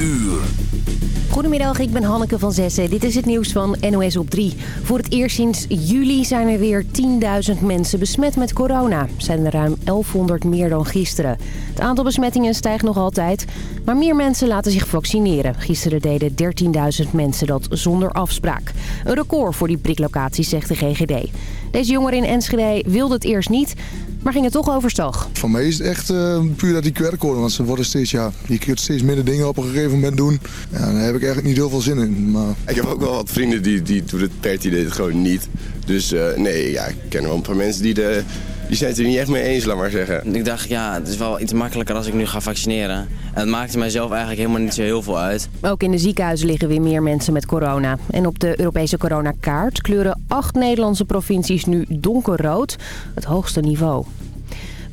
uur. Goedemiddag, ik ben Hanneke van Zessen. Dit is het nieuws van NOS op 3. Voor het eerst sinds juli zijn er weer 10.000 mensen besmet met corona. Zijn er ruim 1100 meer dan gisteren. Het aantal besmettingen stijgt nog altijd, maar meer mensen laten zich vaccineren. Gisteren deden 13.000 mensen dat zonder afspraak. Een record voor die priklocaties, zegt de GGD. Deze jongere in Enschede wilde het eerst niet, maar ging het toch overstag. Voor mij is het echt uh, puur dat die QR-code, want ze worden steeds, ja, je kunt steeds minder dingen op een gegeven moment doen. Ja, daar heb ik eigenlijk niet heel veel zin in. Maar... Ik heb ook wel wat vrienden die, die doen het per idee het gewoon niet. Dus uh, nee, ja, ik ken wel een paar mensen die, de, die zijn het er niet echt mee eens, laat maar zeggen. Ik dacht, ja, het is wel iets makkelijker als ik nu ga vaccineren. En het maakte mijzelf eigenlijk helemaal niet zo heel veel uit. Ook in de ziekenhuizen liggen weer meer mensen met corona. En op de Europese coronakaart kleuren acht Nederlandse provincies nu donkerrood, het hoogste niveau.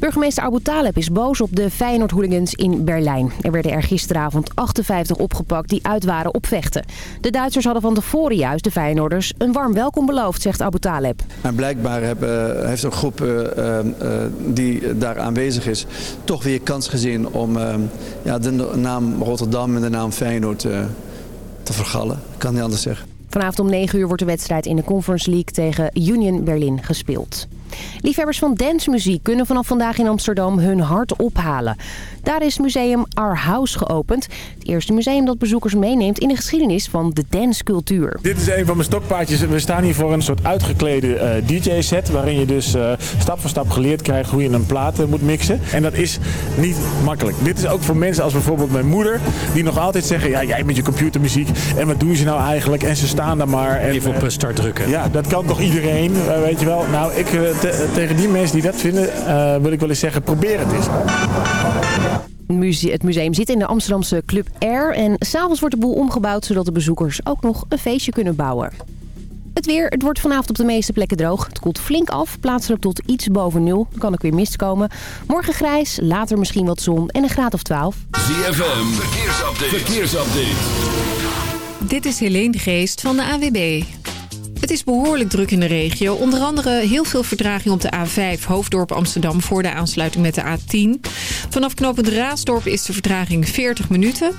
Burgemeester Abu Taleb is boos op de Feyenoord-hooligans in Berlijn. Er werden er gisteravond 58 opgepakt die uit waren op vechten. De Duitsers hadden van tevoren juist de Feyenoorders een warm welkom beloofd, zegt Abu Taleb. En blijkbaar hebben, heeft een groep uh, uh, die daar aanwezig is toch weer kans gezien om uh, ja, de naam Rotterdam en de naam Feyenoord te vergallen. Ik kan niet anders zeggen. Vanavond om 9 uur wordt de wedstrijd in de Conference League tegen Union Berlin gespeeld. Liefhebbers van dancemuziek kunnen vanaf vandaag in Amsterdam hun hart ophalen. Daar is museum Our House geopend. Het eerste museum dat bezoekers meeneemt in de geschiedenis van de dancecultuur. Dit is een van mijn stokpaardjes. We staan hier voor een soort uitgeklede uh, DJ-set... waarin je dus uh, stap voor stap geleerd krijgt hoe je een plaat uh, moet mixen. En dat is niet makkelijk. Dit is ook voor mensen als bijvoorbeeld mijn moeder... die nog altijd zeggen, ja, jij met je computermuziek... en wat doen ze nou eigenlijk? En ze staan daar maar... En, Even op start drukken. Ja, dat kan toch iedereen, weet je wel. Nou, ik, te, tegen die mensen die dat vinden, wil ik wel eens zeggen, probeer het eens. Het museum zit in de Amsterdamse Club Air. En s'avonds wordt de boel omgebouwd zodat de bezoekers ook nog een feestje kunnen bouwen. Het weer, het wordt vanavond op de meeste plekken droog. Het koelt flink af, plaatselijk tot iets boven nul. Dan kan ook weer mist komen. Morgen grijs, later misschien wat zon en een graad of 12. ZFM, verkeersupdate. verkeersupdate. Dit is Helene Geest van de AWB. Het is behoorlijk druk in de regio. Onder andere heel veel vertraging op de A5 Hoofddorp Amsterdam voor de aansluiting met de A10. Vanaf knooppunt Raasdorp is de vertraging 40 minuten.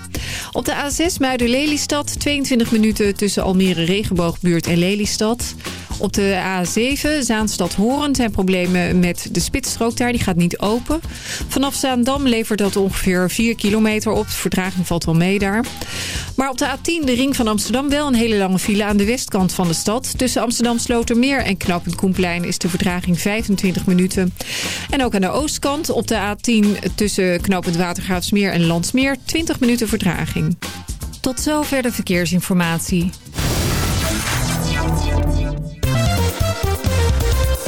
Op de A6 Muiden-Lelystad 22 minuten tussen Almere Regenboogbuurt en Lelystad. Op de A7 Zaanstad-Horen zijn problemen met de spitsstrook daar. Die gaat niet open. Vanaf Zaandam levert dat ongeveer 4 kilometer op. De vertraging valt wel mee daar. Maar op de A10, de ring van Amsterdam, wel een hele lange file aan de westkant van de stad. Tussen Amsterdam Slotermeer en Knappend Koenplein is de vertraging 25 minuten. En ook aan de oostkant op de A10 tussen Knopend Watergraafsmeer en Landsmeer 20 minuten vertraging. Tot zover de verkeersinformatie.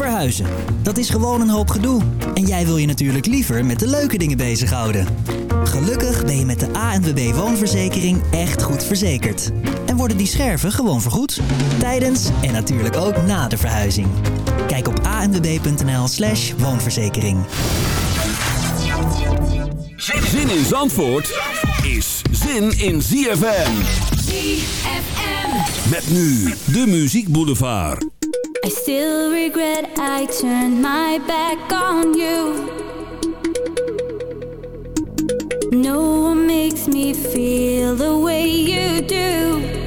Verhuizen, dat is gewoon een hoop gedoe. En jij wil je natuurlijk liever met de leuke dingen bezighouden. Gelukkig ben je met de ANWB Woonverzekering echt goed verzekerd. En worden die scherven gewoon vergoed. Tijdens en natuurlijk ook na de verhuizing. Kijk op anwb.nl slash woonverzekering. Zin in Zandvoort is zin in ZFM. ZFM. Met nu de Muziek Boulevard. I still regret I turned my back on you. No one makes me feel the way you do.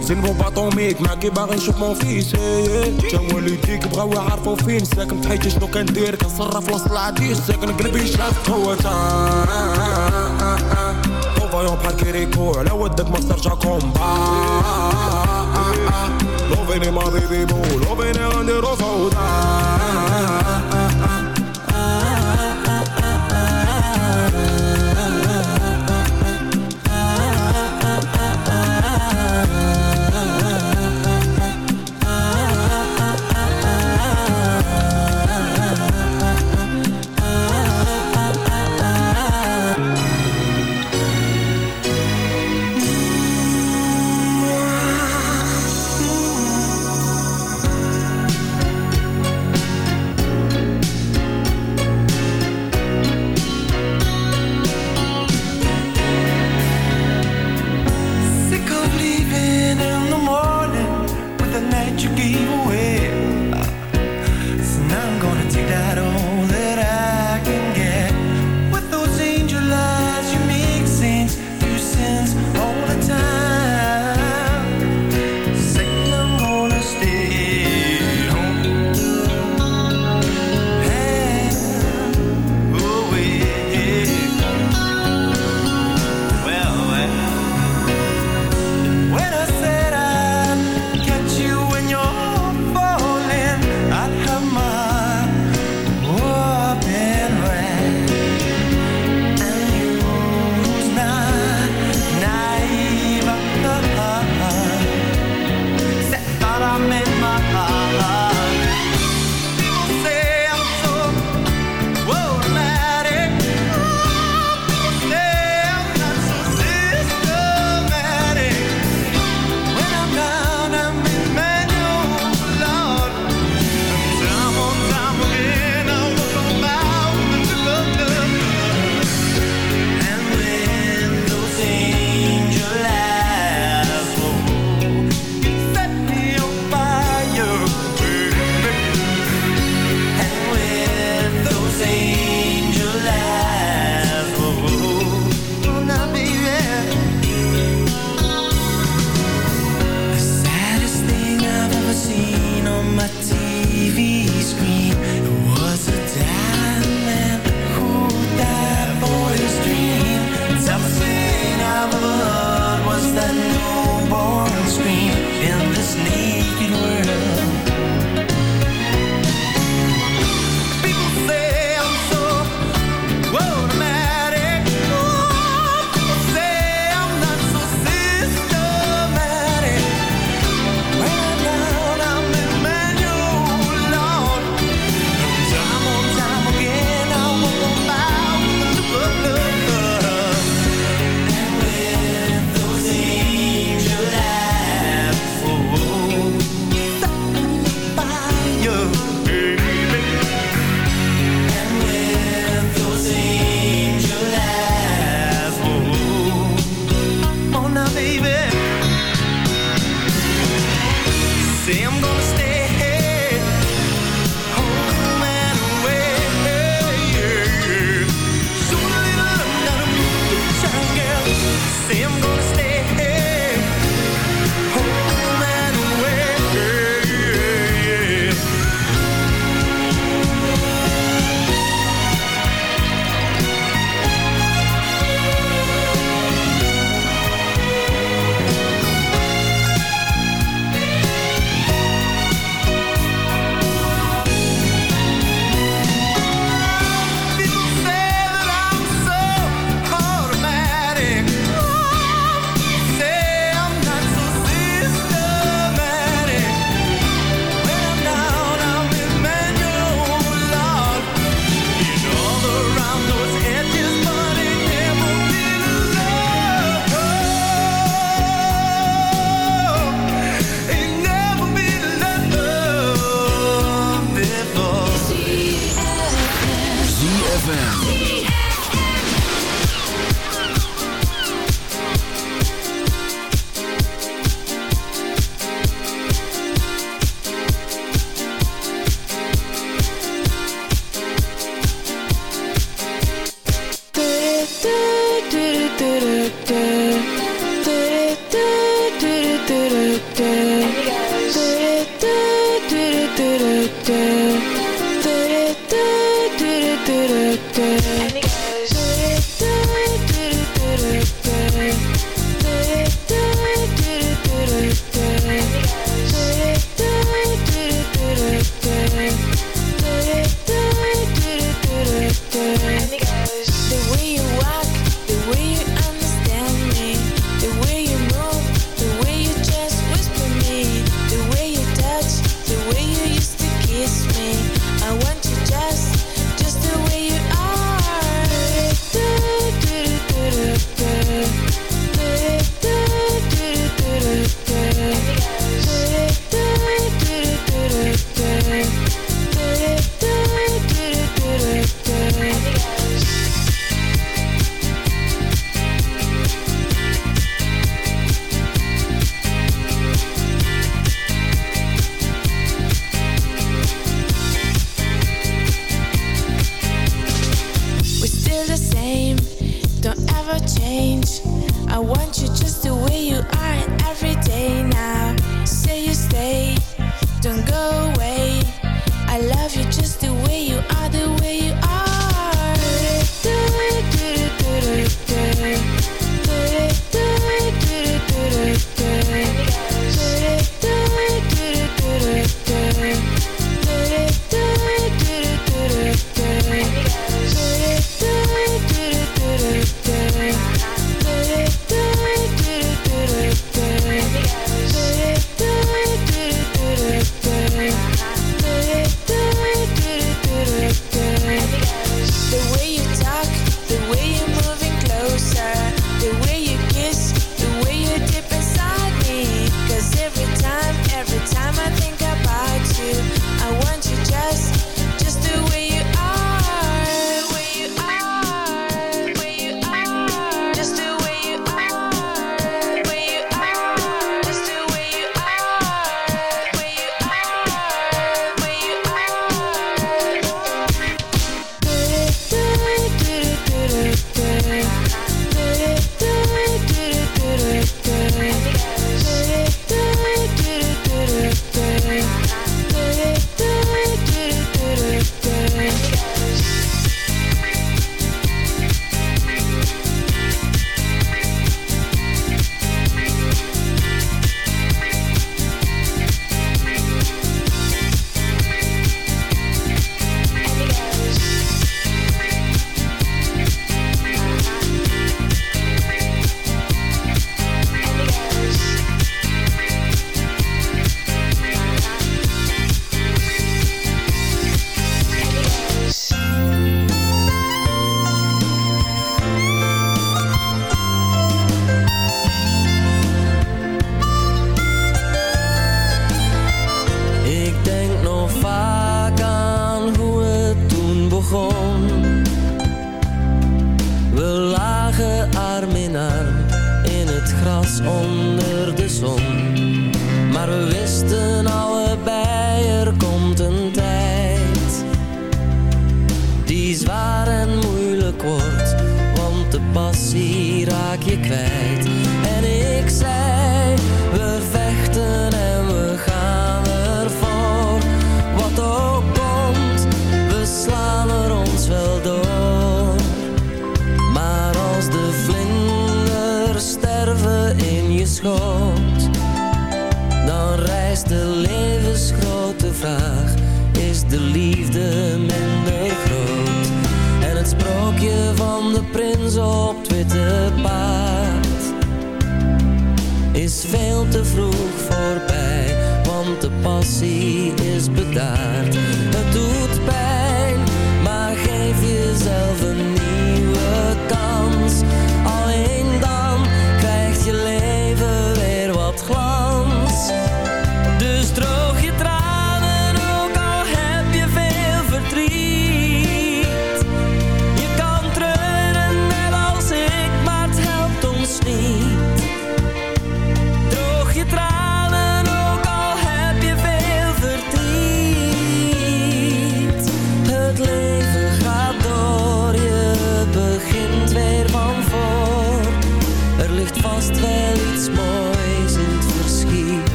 زين بو نروح طوميك معاكي باغي نشوف مون فيس تا والديك بغاو يعرفوا فين ساكن تحيت شنو كندير كنصرف وسط العديد ساكن قلبي شاف هو فايون بحال كيريكو على ودك ما استرجع كومبا لوفيني ما بيبي بو لوفيني غنديرو فوضى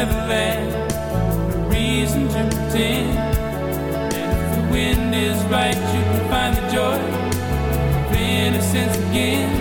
never fast, no reason to pretend. And if the wind is right, you can find the joy of innocence again.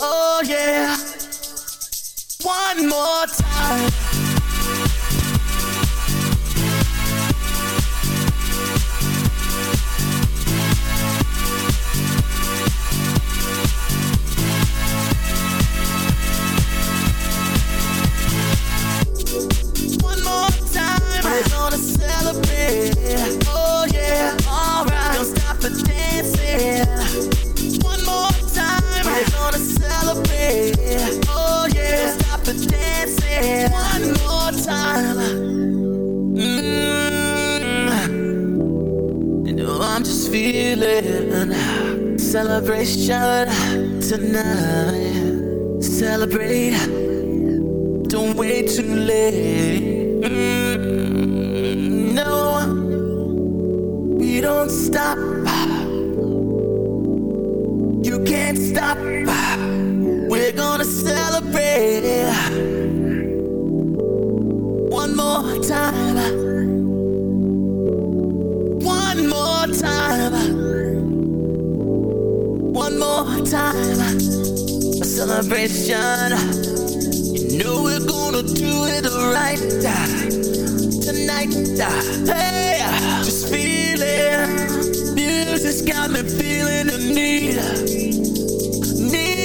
Oh yeah. One more time. Celebrate. Oh yeah. Stop the dancing. One more time. Mm. Know I'm just feeling celebration tonight. Celebrate. Don't wait too late. Mm, no, we don't stop. You can't stop. Gonna celebrate one more time. One more time. One more time. A celebration. You know we're gonna do it right tonight. Hey, just feel it. Music's got me feeling the need, need.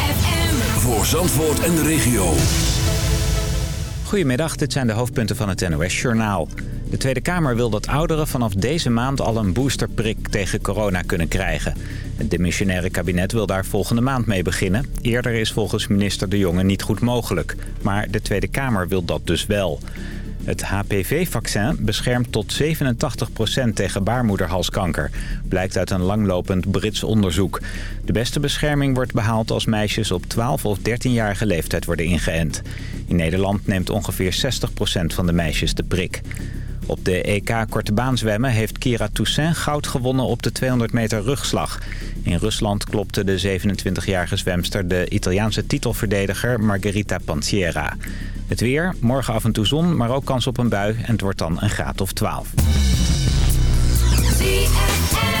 Voor Zandvoort en de regio. Goedemiddag, dit zijn de hoofdpunten van het NOS-journaal. De Tweede Kamer wil dat ouderen vanaf deze maand al een boosterprik tegen corona kunnen krijgen. Het demissionaire kabinet wil daar volgende maand mee beginnen. Eerder is volgens minister De Jonge niet goed mogelijk. Maar de Tweede Kamer wil dat dus wel. Het HPV-vaccin beschermt tot 87% tegen baarmoederhalskanker. Blijkt uit een langlopend Brits onderzoek. De beste bescherming wordt behaald als meisjes op 12 of 13-jarige leeftijd worden ingeënt. In Nederland neemt ongeveer 60% van de meisjes de prik. Op de EK Korte Baan zwemmen heeft Kira Toussaint goud gewonnen op de 200 meter rugslag. In Rusland klopte de 27-jarige zwemster de Italiaanse titelverdediger Margherita Panziera. Het weer, morgen af en toe zon, maar ook kans op een bui en het wordt dan een graad of 12. Ik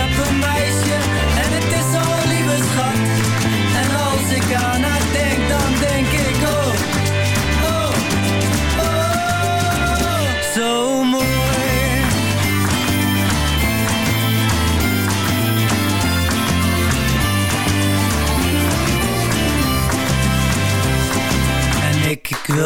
een meisje en het is zo'n lieve schat. En als ik aan haar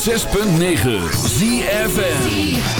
106.9 ZFN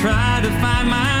try to find my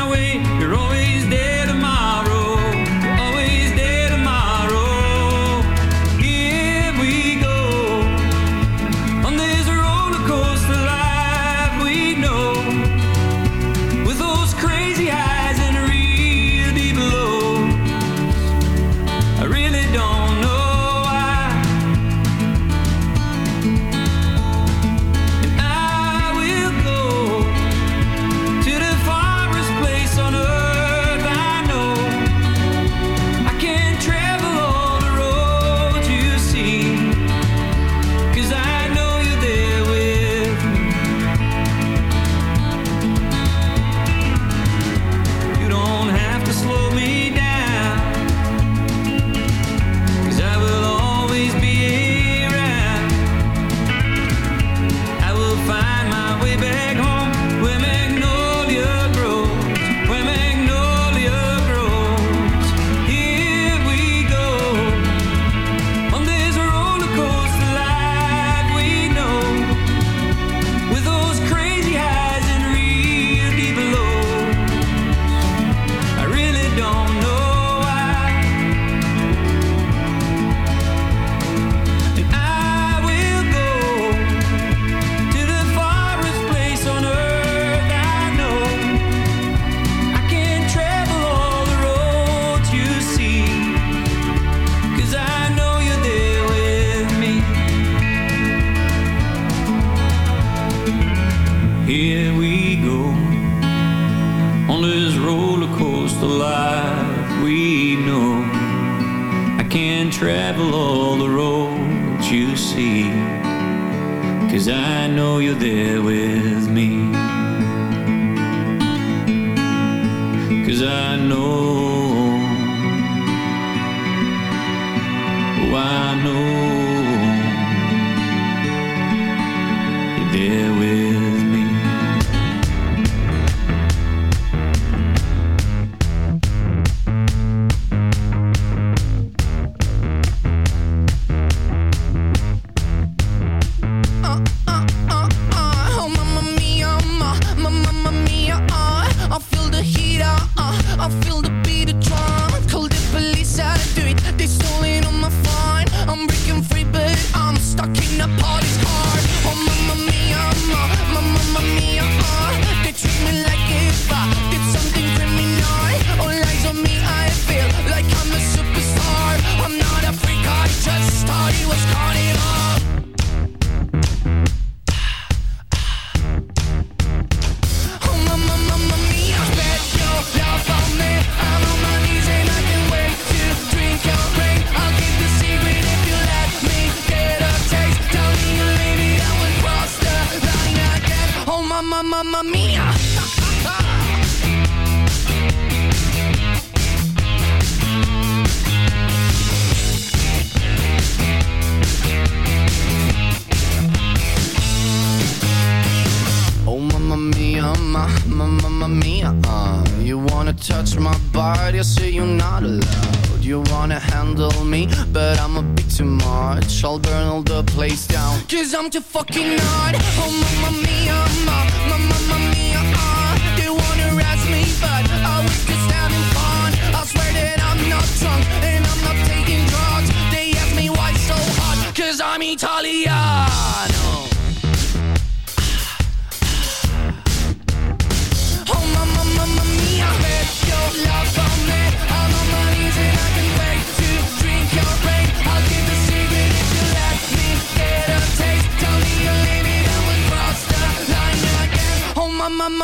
here with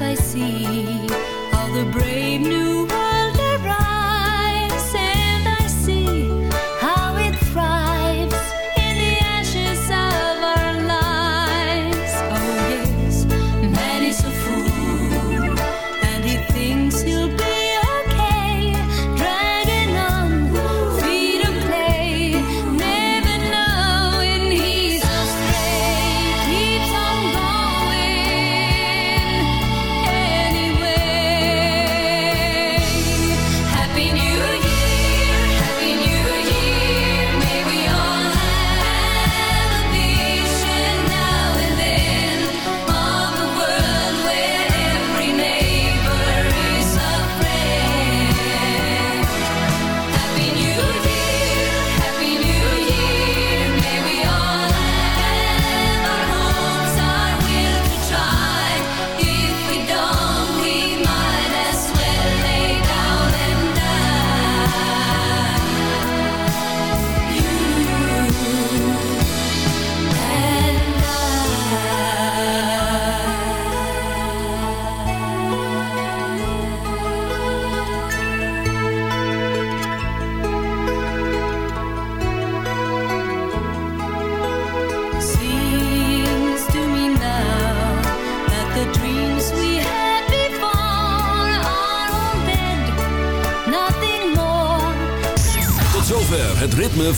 I see. All the brave new